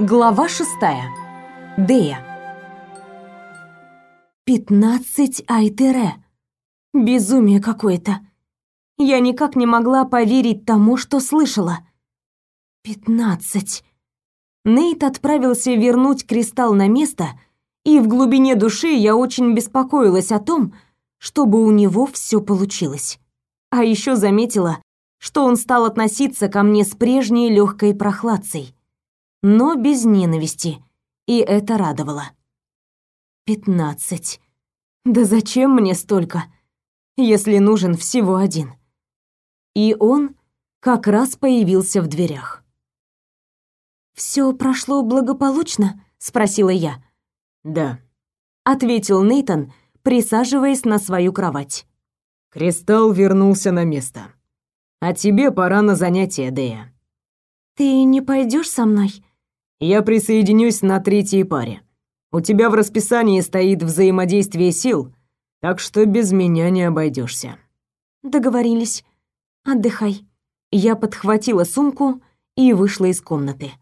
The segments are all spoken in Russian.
Глава шестая. Дея. Пятнадцать Айтере. Безумие какое-то. Я никак не могла поверить тому, что слышала. Пятнадцать. Нейт отправился вернуть кристалл на место, и в глубине души я очень беспокоилась о том, чтобы у него все получилось. А еще заметила, что он стал относиться ко мне с прежней легкой прохладцей но без ненависти, и это радовало. Пятнадцать. Да зачем мне столько, если нужен всего один? И он как раз появился в дверях. Все прошло благополучно?» — спросила я. «Да», — ответил Нейтон, присаживаясь на свою кровать. «Кристалл вернулся на место. А тебе пора на занятия, Дея». «Ты не пойдешь со мной?» Я присоединюсь на третьей паре. У тебя в расписании стоит взаимодействие сил, так что без меня не обойдешься. Договорились. Отдыхай. Я подхватила сумку и вышла из комнаты.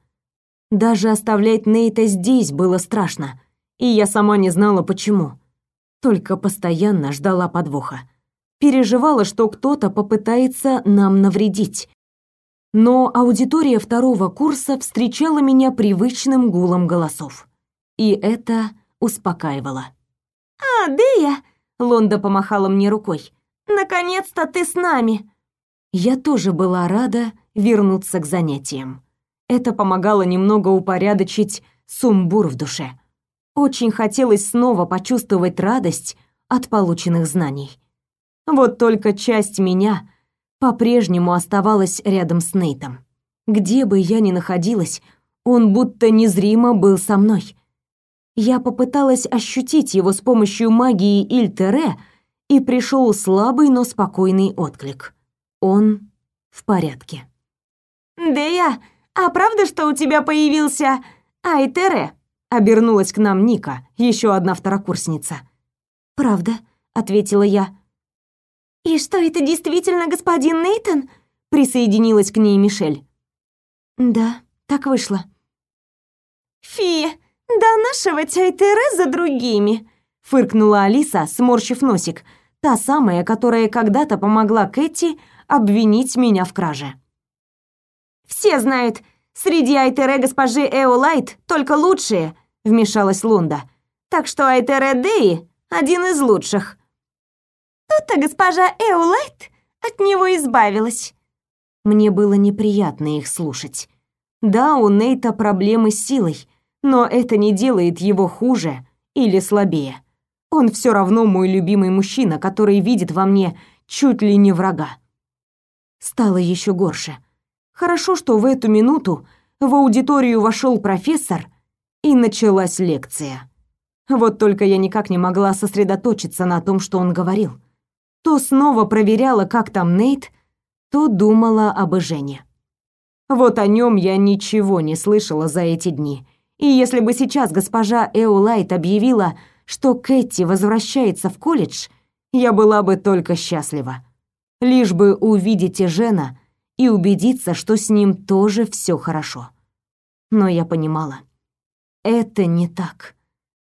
Даже оставлять Нейта здесь было страшно, и я сама не знала почему. Только постоянно ждала подвоха. Переживала, что кто-то попытается нам навредить, но аудитория второго курса встречала меня привычным гулом голосов. И это успокаивало. «А, Дея!» — Лонда помахала мне рукой. «Наконец-то ты с нами!» Я тоже была рада вернуться к занятиям. Это помогало немного упорядочить сумбур в душе. Очень хотелось снова почувствовать радость от полученных знаний. Вот только часть меня по-прежнему оставалась рядом с Нейтом. Где бы я ни находилась, он будто незримо был со мной. Я попыталась ощутить его с помощью магии Ильтере, и пришел слабый, но спокойный отклик. Он в порядке. «Дея, а правда, что у тебя появился Айтере?» Обернулась к нам Ника, еще одна второкурсница. «Правда», — ответила я. «И что, это действительно господин Нейтон?» Присоединилась к ней Мишель. «Да, так вышло». «Фи, да нашего Тайтера за другими!» Фыркнула Алиса, сморщив носик, та самая, которая когда-то помогла Кэти обвинить меня в краже. «Все знают, среди Айтере госпожи Эолайт только лучшие», вмешалась Лунда. «Так что Айтере Деи один из лучших». Тут-то госпожа Эулайт от него избавилась. Мне было неприятно их слушать. Да, у Нейта проблемы с силой, но это не делает его хуже или слабее. Он все равно мой любимый мужчина, который видит во мне чуть ли не врага. Стало еще горше. Хорошо, что в эту минуту в аудиторию вошел профессор, и началась лекция. Вот только я никак не могла сосредоточиться на том, что он говорил то снова проверяла, как там Нейт, то думала об Жене. Вот о нем я ничего не слышала за эти дни. И если бы сейчас госпожа Эулайт объявила, что Кэти возвращается в колледж, я была бы только счастлива. Лишь бы увидеть Эжена и убедиться, что с ним тоже все хорошо. Но я понимала, это не так.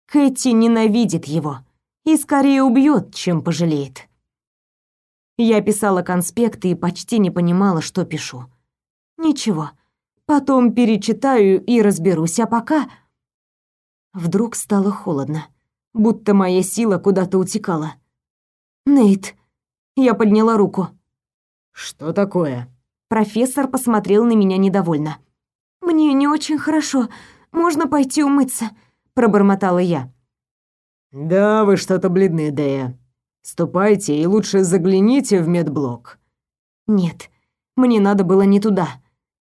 Кэти ненавидит его и скорее убьет, чем пожалеет. Я писала конспекты и почти не понимала, что пишу. Ничего, потом перечитаю и разберусь, а пока... Вдруг стало холодно, будто моя сила куда-то утекала. «Нейт!» Я подняла руку. «Что такое?» Профессор посмотрел на меня недовольно. «Мне не очень хорошо. Можно пойти умыться?» Пробормотала я. «Да, вы что-то бледны, Дэя. Ступайте и лучше загляните в медблок. Нет, мне надо было не туда.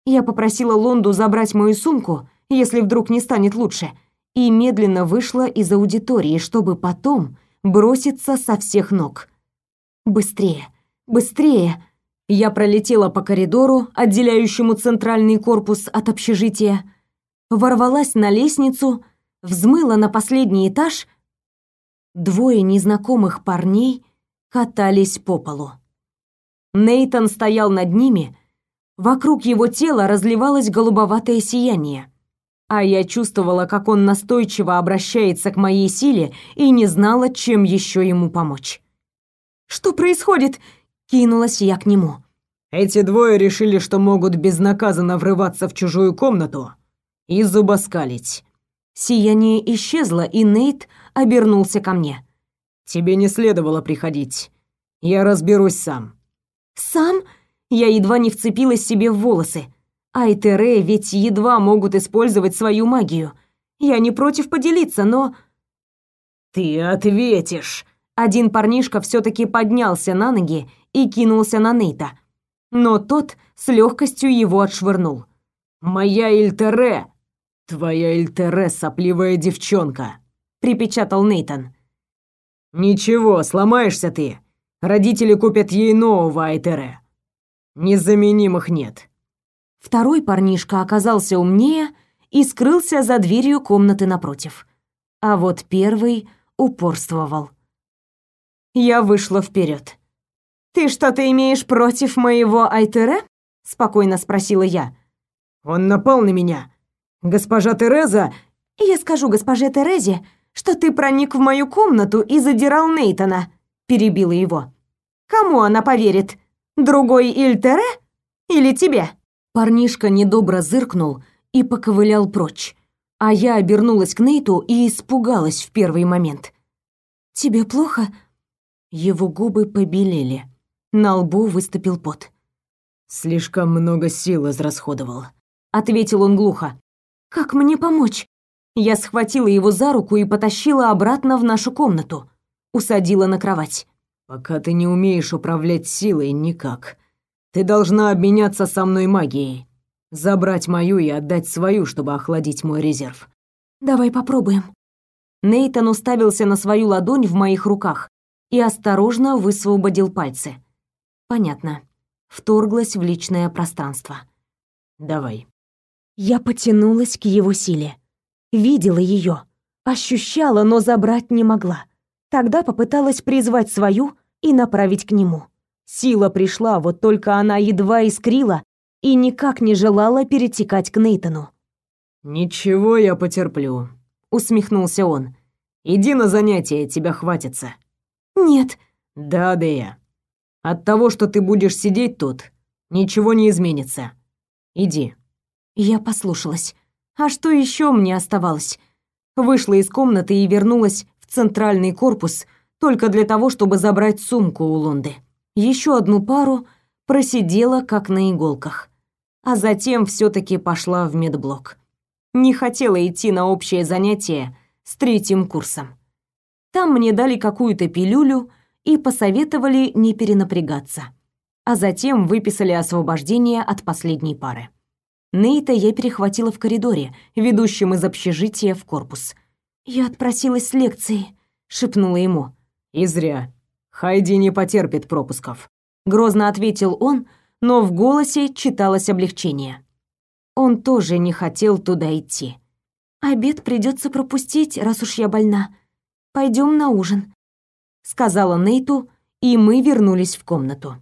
Я попросила Лонду забрать мою сумку, если вдруг не станет лучше, и медленно вышла из аудитории, чтобы потом броситься со всех ног. Быстрее, быстрее. Я пролетела по коридору, отделяющему центральный корпус от общежития, ворвалась на лестницу, взмыла на последний этаж — Двое незнакомых парней катались по полу. Нейтон стоял над ними, вокруг его тела разливалось голубоватое сияние. а я чувствовала, как он настойчиво обращается к моей силе и не знала, чем еще ему помочь. «Что происходит?» — кинулась я к нему. «Эти двое решили, что могут безнаказанно врываться в чужую комнату и зубоскалить». Сияние исчезло, и Нейт обернулся ко мне. «Тебе не следовало приходить. Я разберусь сам». «Сам?» Я едва не вцепилась себе в волосы. Айтере ведь едва могут использовать свою магию. Я не против поделиться, но... «Ты ответишь!» Один парнишка все таки поднялся на ноги и кинулся на Нейта. Но тот с легкостью его отшвырнул. «Моя Ильтере!» «Твоя Ильтере, сопливая девчонка!» — припечатал Нейтан. «Ничего, сломаешься ты. Родители купят ей нового Айтере. Незаменимых нет». Второй парнишка оказался умнее и скрылся за дверью комнаты напротив. А вот первый упорствовал. Я вышла вперед. «Ты что-то имеешь против моего Айтере?» — спокойно спросила я. «Он напал на меня. Госпожа Тереза...» «Я скажу госпоже Терезе, что ты проник в мою комнату и задирал Нейтона», — перебила его. «Кому она поверит? Другой Ильтере или тебе?» Парнишка недобро зыркнул и поковылял прочь, а я обернулась к Нейту и испугалась в первый момент. «Тебе плохо?» Его губы побелели. На лбу выступил пот. «Слишком много сил израсходовал», — ответил он глухо. «Как мне помочь?» Я схватила его за руку и потащила обратно в нашу комнату. Усадила на кровать. «Пока ты не умеешь управлять силой никак. Ты должна обменяться со мной магией. Забрать мою и отдать свою, чтобы охладить мой резерв. Давай попробуем. Нейтан уставился на свою ладонь в моих руках и осторожно высвободил пальцы. Понятно. Вторглась в личное пространство. Давай. Я потянулась к его силе. Видела ее, ощущала, но забрать не могла. Тогда попыталась призвать свою и направить к нему. Сила пришла, вот только она едва искрила и никак не желала перетекать к Нейтану. «Ничего, я потерплю», — усмехнулся он. «Иди на занятия, тебя хватится». «Нет». «Да, Дея. От того, что ты будешь сидеть тут, ничего не изменится. Иди». Я послушалась. А что еще мне оставалось? Вышла из комнаты и вернулась в центральный корпус только для того, чтобы забрать сумку у Лунды еще одну пару, просидела как на иголках. А затем все таки пошла в медблок. Не хотела идти на общее занятие с третьим курсом. Там мне дали какую-то пилюлю и посоветовали не перенапрягаться. А затем выписали освобождение от последней пары. Нейта я перехватила в коридоре, ведущем из общежития в корпус. «Я отпросилась с лекции», — шепнула ему. «И зря. Хайди не потерпит пропусков, грозно ответил он, но в голосе читалось облегчение. Он тоже не хотел туда идти. Обед придется пропустить, раз уж я больна. Пойдем на ужин, сказала Нейту, и мы вернулись в комнату.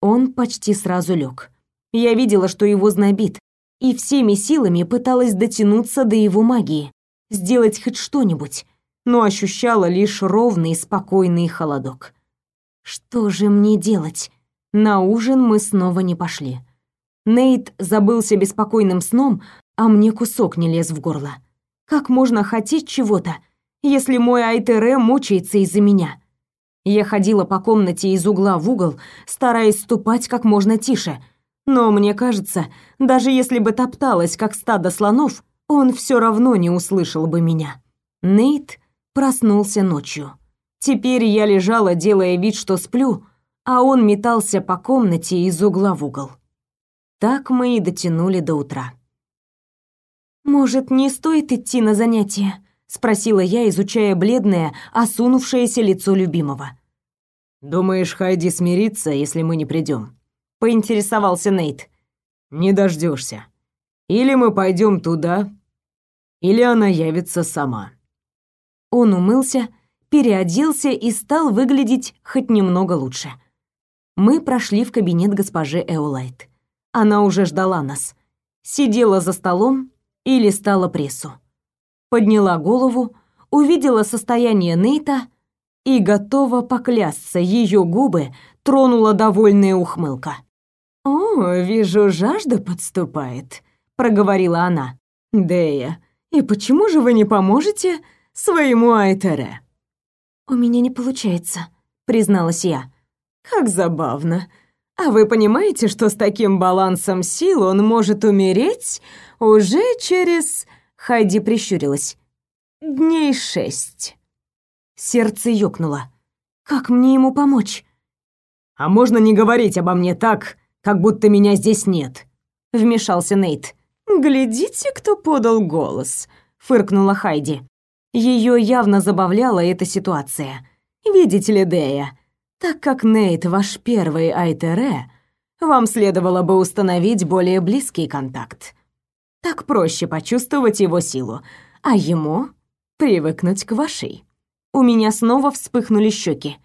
Он почти сразу лег. Я видела, что его знобит, и всеми силами пыталась дотянуться до его магии, сделать хоть что-нибудь, но ощущала лишь ровный спокойный холодок. Что же мне делать? На ужин мы снова не пошли. Нейт забылся беспокойным сном, а мне кусок не лез в горло. Как можно хотеть чего-то, если мой Айтере мучается из-за меня? Я ходила по комнате из угла в угол, стараясь ступать как можно тише, но мне кажется, даже если бы топталась как стадо слонов, он все равно не услышал бы меня. Нейт проснулся ночью. Теперь я лежала, делая вид, что сплю, а он метался по комнате из угла в угол. Так мы и дотянули до утра. «Может, не стоит идти на занятия?» — спросила я, изучая бледное, осунувшееся лицо любимого. «Думаешь, Хайди смирится, если мы не придем?» — поинтересовался Нейт. «Не дождешься. Или мы пойдем туда, или она явится сама». Он умылся, переоделся и стал выглядеть хоть немного лучше. Мы прошли в кабинет госпожи Эолайт. Она уже ждала нас. Сидела за столом, и листала прессу. Подняла голову, увидела состояние Нейта и готова поклясться, ее губы тронула довольная ухмылка. «О, вижу, жажда подступает», — проговорила она. «Дея, и почему же вы не поможете своему Айтере?» «У меня не получается», — призналась я. «Как забавно. А вы понимаете, что с таким балансом сил он может умереть уже через...» Хайди прищурилась. «Дней шесть». Сердце ёкнуло. «Как мне ему помочь?» «А можно не говорить обо мне так, как будто меня здесь нет?» Вмешался Нейт. «Глядите, кто подал голос», — фыркнула Хайди. Ее явно забавляла эта ситуация. «Видите ли, Дея, так как Нейт ваш первый Айтере, вам следовало бы установить более близкий контакт. Так проще почувствовать его силу, а ему привыкнуть к вашей. У меня снова вспыхнули щеки.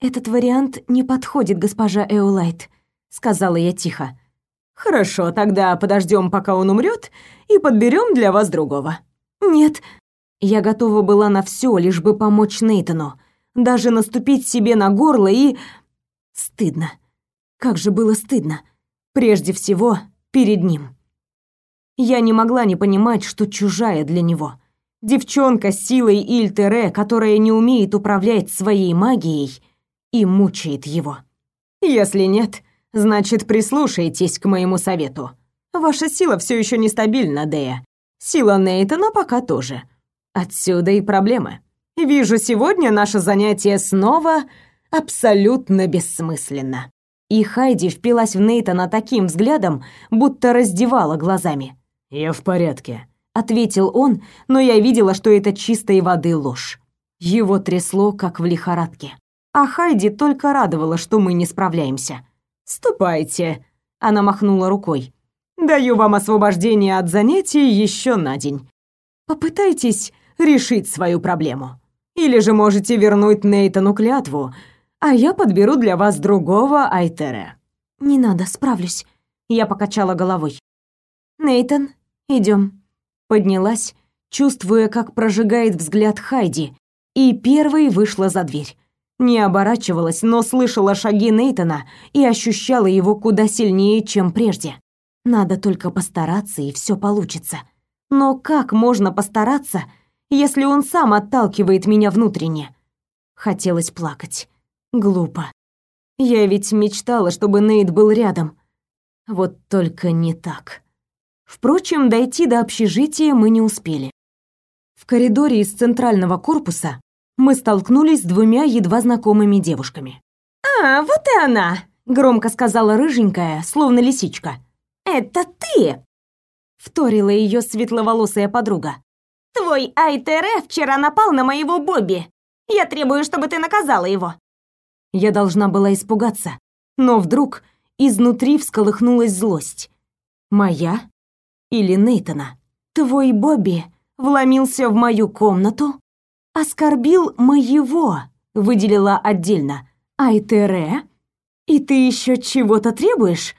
Этот вариант не подходит, госпожа Эолайт, сказала я тихо. Хорошо, тогда подождем, пока он умрет, и подберем для вас другого. Нет, я готова была на все, лишь бы помочь Нейтану даже наступить себе на горло и... Стыдно. Как же было стыдно. Прежде всего, перед ним. Я не могла не понимать, что чужая для него. Девчонка с силой Ильтере, которая не умеет управлять своей магией и мучает его. Если нет, значит, прислушайтесь к моему совету. Ваша сила все еще нестабильна, Дея. Сила Нейтана пока тоже. Отсюда и проблемы. Вижу, сегодня наше занятие снова абсолютно бессмысленно. И Хайди впилась в Нейтана таким взглядом, будто раздевала глазами. «Я в порядке», — ответил он, но я видела, что это чистой воды ложь. Его трясло, как в лихорадке. А Хайди только радовала, что мы не справляемся. «Ступайте», — она махнула рукой. «Даю вам освобождение от занятий еще на день. Попытайтесь решить свою проблему». Или же можете вернуть Нейтану клятву, а я подберу для вас другого Айтера». «Не надо, справлюсь», — я покачала головой. «Нейтан, идем. Поднялась, чувствуя, как прожигает взгляд Хайди, и первой вышла за дверь. Не оборачивалась, но слышала шаги Нейтана и ощущала его куда сильнее, чем прежде. Надо только постараться, и все получится. Но как можно постараться, если он сам отталкивает меня внутренне? Хотелось плакать. Глупо. Я ведь мечтала, чтобы Нейт был рядом. Вот только не так. Впрочем, дойти до общежития мы не успели. В коридоре из центрального корпуса мы столкнулись с двумя едва знакомыми девушками. «А, вот и она!» — громко сказала рыженькая, словно лисичка. «Это ты!» — вторила ее светловолосая подруга. Твой Айтере вчера напал на моего Бобби. Я требую, чтобы ты наказала его. Я должна была испугаться, но вдруг изнутри всколыхнулась злость. Моя или Нейтона? Твой Бобби вломился в мою комнату, оскорбил моего, выделила отдельно. Айтере? И ты еще чего-то требуешь?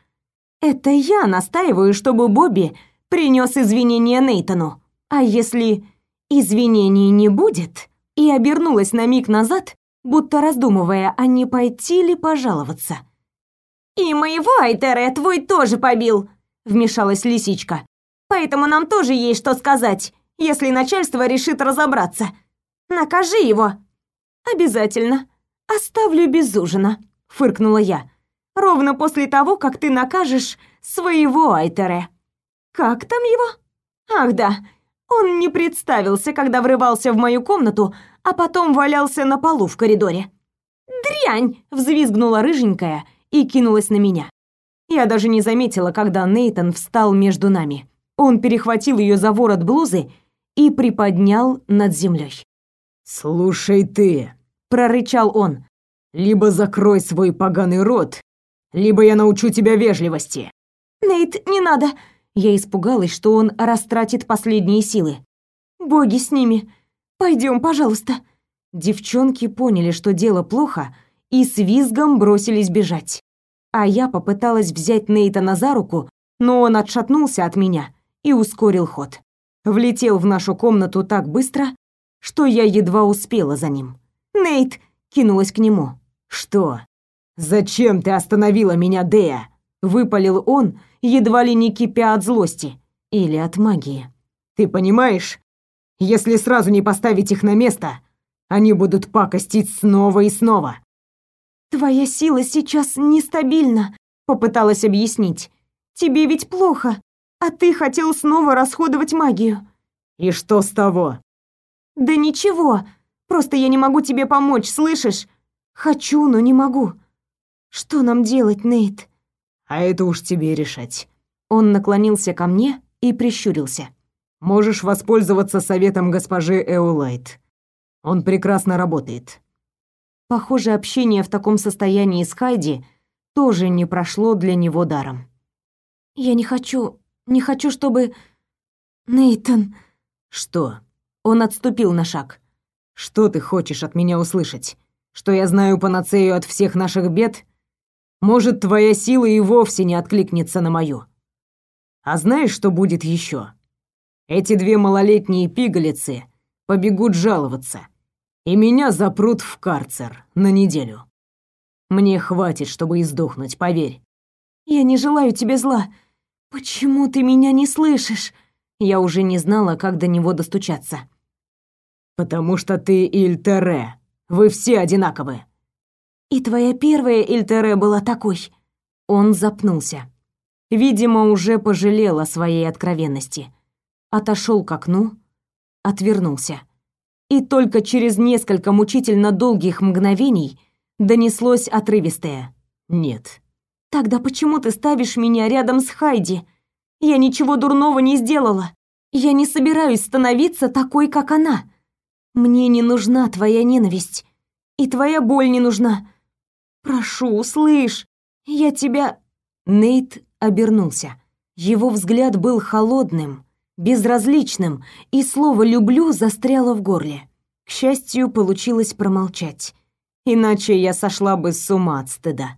Это я настаиваю, чтобы Бобби принес извинения Нейтану. А если извинений не будет? И обернулась на миг назад, будто раздумывая, а не пойти ли пожаловаться. «И моего Айтере твой тоже побил!» — вмешалась лисичка. «Поэтому нам тоже есть что сказать, если начальство решит разобраться. Накажи его!» «Обязательно. Оставлю без ужина», — фыркнула я. «Ровно после того, как ты накажешь своего Айтере». «Как там его?» «Ах да, он не представился, когда врывался в мою комнату, а потом валялся на полу в коридоре. «Дрянь!» — взвизгнула рыженькая и кинулась на меня. Я даже не заметила, когда Нейтон встал между нами. Он перехватил ее за ворот блузы и приподнял над землей. «Слушай ты!» — прорычал он. «Либо закрой свой поганый рот, либо я научу тебя вежливости». «Нейт, не надо!» Я испугалась, что он растратит последние силы. «Боги с ними! Пойдем, пожалуйста!» Девчонки поняли, что дело плохо, и с визгом бросились бежать. А я попыталась взять Нейтана за руку, но он отшатнулся от меня и ускорил ход. влетел в нашу комнату так быстро, что я едва успела за ним. «Нейт!» — кинулась к нему. «Что? Зачем ты остановила меня, Дея?» — выпалил он, едва ли не кипя от злости. Или от магии. «Ты понимаешь? Если сразу не поставить их на место, они будут пакостить снова и снова». «Твоя сила сейчас нестабильна», — попыталась объяснить. «Тебе ведь плохо, а ты хотел снова расходовать магию». «И что с того?» «Да ничего, просто я не могу тебе помочь, слышишь? Хочу, но не могу. Что нам делать, Нейт?» «А это уж тебе решать». Он наклонился ко мне и прищурился. Можешь воспользоваться советом госпожи Эулайт. Он прекрасно работает. Похоже, общение в таком состоянии с Хайди тоже не прошло для него даром. Я не хочу, не хочу, чтобы Нейтан Что? Он отступил на шаг. Что ты хочешь от меня услышать? Что я знаю панацею от всех наших бед? Может, твоя сила и вовсе не откликнется на мою. А знаешь, что будет еще? Эти две малолетние пигалицы побегут жаловаться, и меня запрут в карцер на неделю. Мне хватит, чтобы издохнуть, поверь. Я не желаю тебе зла. Почему ты меня не слышишь? Я уже не знала, как до него достучаться. Потому что ты Ильтере. Вы все одинаковы. И твоя первая Ильтере была такой. Он запнулся. Видимо, уже пожалел о своей откровенности отошел к окну, отвернулся. И только через несколько мучительно долгих мгновений донеслось отрывистое «Нет». «Тогда почему ты ставишь меня рядом с Хайди? Я ничего дурного не сделала. Я не собираюсь становиться такой, как она. Мне не нужна твоя ненависть. И твоя боль не нужна. Прошу, услышь. Я тебя...» Нейт обернулся. Его взгляд был холодным, безразличным, и слово «люблю» застряло в горле. К счастью, получилось промолчать. Иначе я сошла бы с ума от стыда.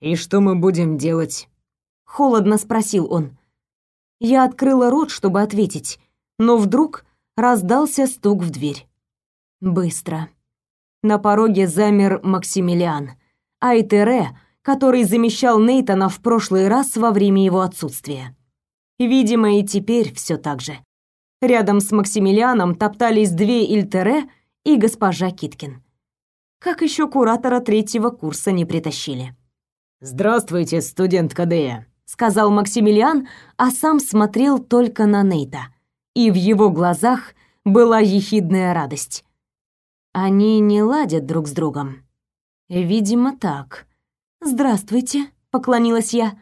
«И что мы будем делать?» Холодно спросил он. Я открыла рот, чтобы ответить, но вдруг раздался стук в дверь. Быстро. На пороге замер Максимилиан, Айтере, который замещал Нейтана в прошлый раз во время его отсутствия. Видимо, и теперь все так же. Рядом с Максимилианом топтались две Ильтере и госпожа Киткин. Как еще куратора третьего курса не притащили. «Здравствуйте, студент Кадея», — сказал Максимилиан, а сам смотрел только на Нейта. И в его глазах была ехидная радость. Они не ладят друг с другом. Видимо, так. «Здравствуйте», — поклонилась я.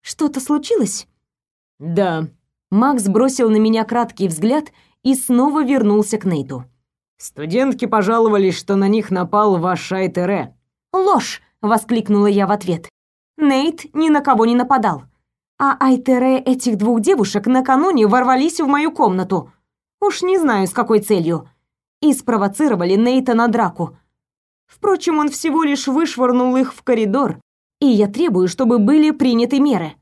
«Что-то случилось?» «Да». Макс бросил на меня краткий взгляд и снова вернулся к Нейту. «Студентки пожаловались, что на них напал ваш Шайтере». «Ложь!» — воскликнула я в ответ. «Нейт ни на кого не нападал. А Айтере этих двух девушек накануне ворвались в мою комнату. Уж не знаю, с какой целью. И спровоцировали Нейта на драку. Впрочем, он всего лишь вышвырнул их в коридор, и я требую, чтобы были приняты меры.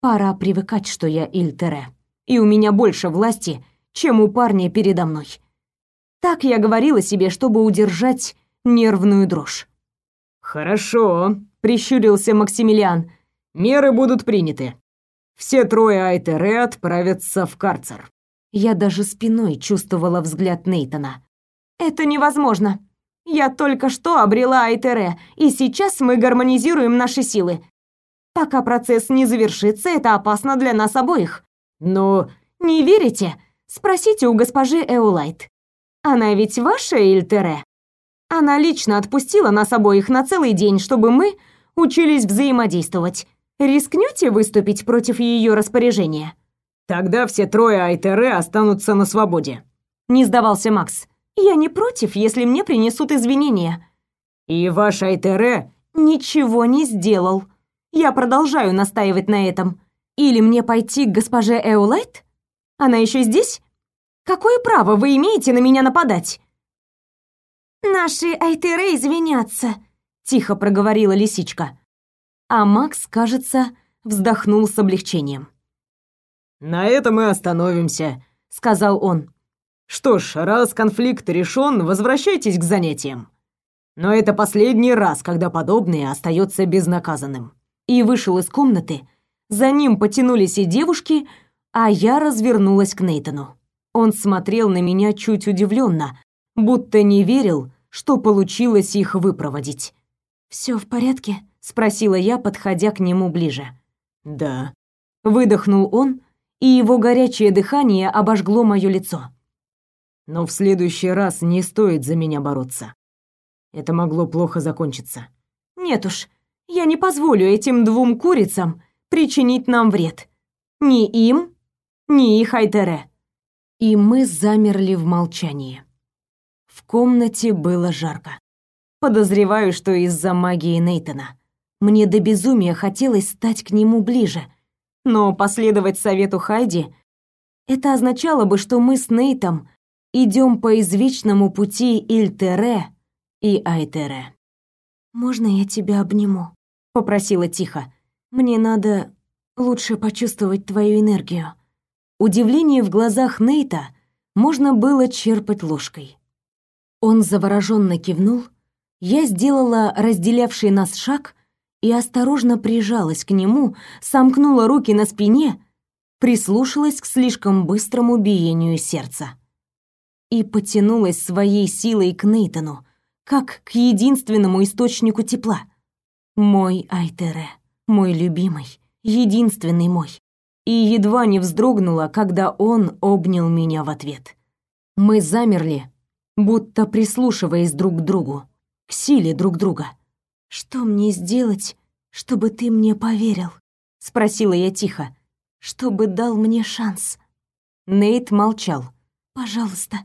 Пора привыкать, что я Ильтере, и у меня больше власти, чем у парня передо мной. Так я говорила себе, чтобы удержать нервную дрожь. «Хорошо», — прищурился Максимилиан. «Меры будут приняты. Все трое Айтере отправятся в карцер». Я даже спиной чувствовала взгляд Нейтона. «Это невозможно. Я только что обрела Айтере, и сейчас мы гармонизируем наши силы. Пока процесс не завершится, это опасно для нас обоих. Но не верите? Спросите у госпожи Эулайт. Она ведь ваша Ильтере? Она лично отпустила нас обоих на целый день, чтобы мы учились взаимодействовать. Рискнете выступить против ее распоряжения? Тогда все трое Айтере останутся на свободе. Не сдавался Макс. Я не против, если мне принесут извинения. И ваш Айтере ничего не сделал. Я продолжаю настаивать на этом. Или мне пойти к госпоже Эулайт? Она еще здесь? Какое право вы имеете на меня нападать? Наши Айтеры извинятся, тихо проговорила лисичка. А Макс, кажется, вздохнул с облегчением. На этом мы остановимся, сказал он. Что ж, раз конфликт решен, возвращайтесь к занятиям. Но это последний раз, когда подобное остается безнаказанным. И вышел из комнаты. За ним потянулись и девушки, а я развернулась к Нейтану. Он смотрел на меня чуть удивленно, будто не верил, что получилось их выпроводить. Все в порядке?» — спросила я, подходя к нему ближе. «Да», — выдохнул он, и его горячее дыхание обожгло мое лицо. «Но в следующий раз не стоит за меня бороться. Это могло плохо закончиться». «Нет уж, я не позволю этим двум курицам причинить нам вред. Ни им, ни их Айтере». И мы замерли в молчании. Комнате было жарко. Подозреваю, что из-за магии Нейтона. Мне до безумия хотелось стать к нему ближе. Но последовать совету Хайди это означало бы, что мы с Нейтом идем по извечному пути Ильтере и Айтере. «Можно я тебя обниму?» — попросила тихо. «Мне надо лучше почувствовать твою энергию». Удивление в глазах Нейта можно было черпать ложкой. Он завороженно кивнул, я сделала разделявший нас шаг и осторожно прижалась к нему, сомкнула руки на спине, прислушалась к слишком быстрому биению сердца. И потянулась своей силой к Нейтану, как к единственному источнику тепла. Мой Айтере, мой любимый, единственный мой. И едва не вздрогнула, когда он обнял меня в ответ. Мы замерли, будто прислушиваясь друг к другу к силе друг друга. «Что мне сделать, чтобы ты мне поверил?» — спросила я тихо. «Чтобы дал мне шанс». Нейт молчал. «Пожалуйста,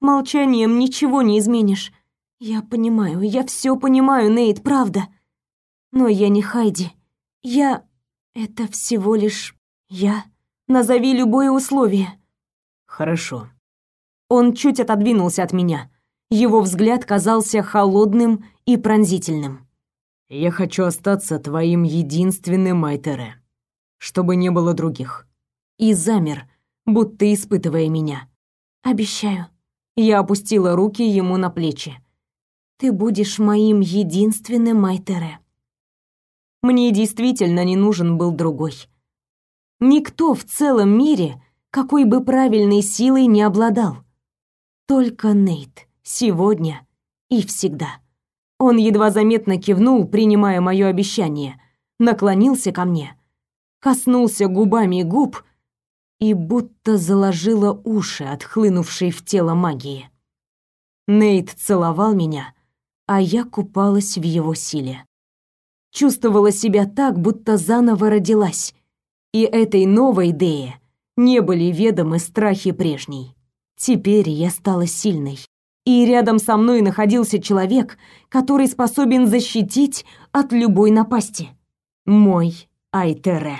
молчанием ничего не изменишь. Я понимаю, я все понимаю, Нейт, правда. Но я не Хайди. Я... Это всего лишь я. Назови любое условие». «Хорошо». Он чуть отодвинулся от меня. Его взгляд казался холодным и пронзительным. «Я хочу остаться твоим единственным Айтере, чтобы не было других». И замер, будто испытывая меня. «Обещаю». Я опустила руки ему на плечи. «Ты будешь моим единственным Айтере». Мне действительно не нужен был другой. Никто в целом мире, какой бы правильной силой не обладал. Только Нейт сегодня и всегда. Он едва заметно кивнул, принимая мое обещание, наклонился ко мне, коснулся губами губ и будто заложило уши от хлынувшей в тело магии. Нейт целовал меня, а я купалась в его силе. Чувствовала себя так, будто заново родилась, и этой новой Дее не были ведомы страхи прежней. Теперь я стала сильной, и рядом со мной находился человек, который способен защитить от любой напасти. Мой Айтере.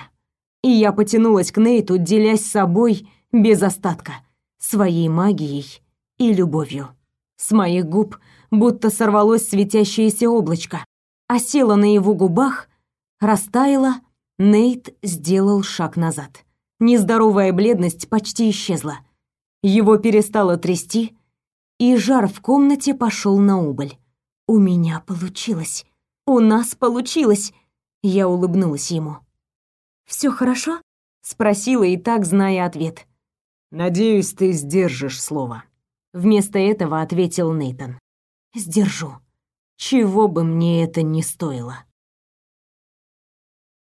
И я потянулась к Нейту, делясь собой без остатка, своей магией и любовью. С моих губ будто сорвалось светящееся облачко, осело на его губах, растаяло, Нейт сделал шаг назад. Нездоровая бледность почти исчезла. Его перестало трясти, и жар в комнате пошел на убыль. У меня получилось. У нас получилось. Я улыбнулась ему. Все хорошо? спросила и так зная ответ. Надеюсь, ты сдержишь слово. Вместо этого ответил Нейтон. Сдержу. Чего бы мне это ни стоило.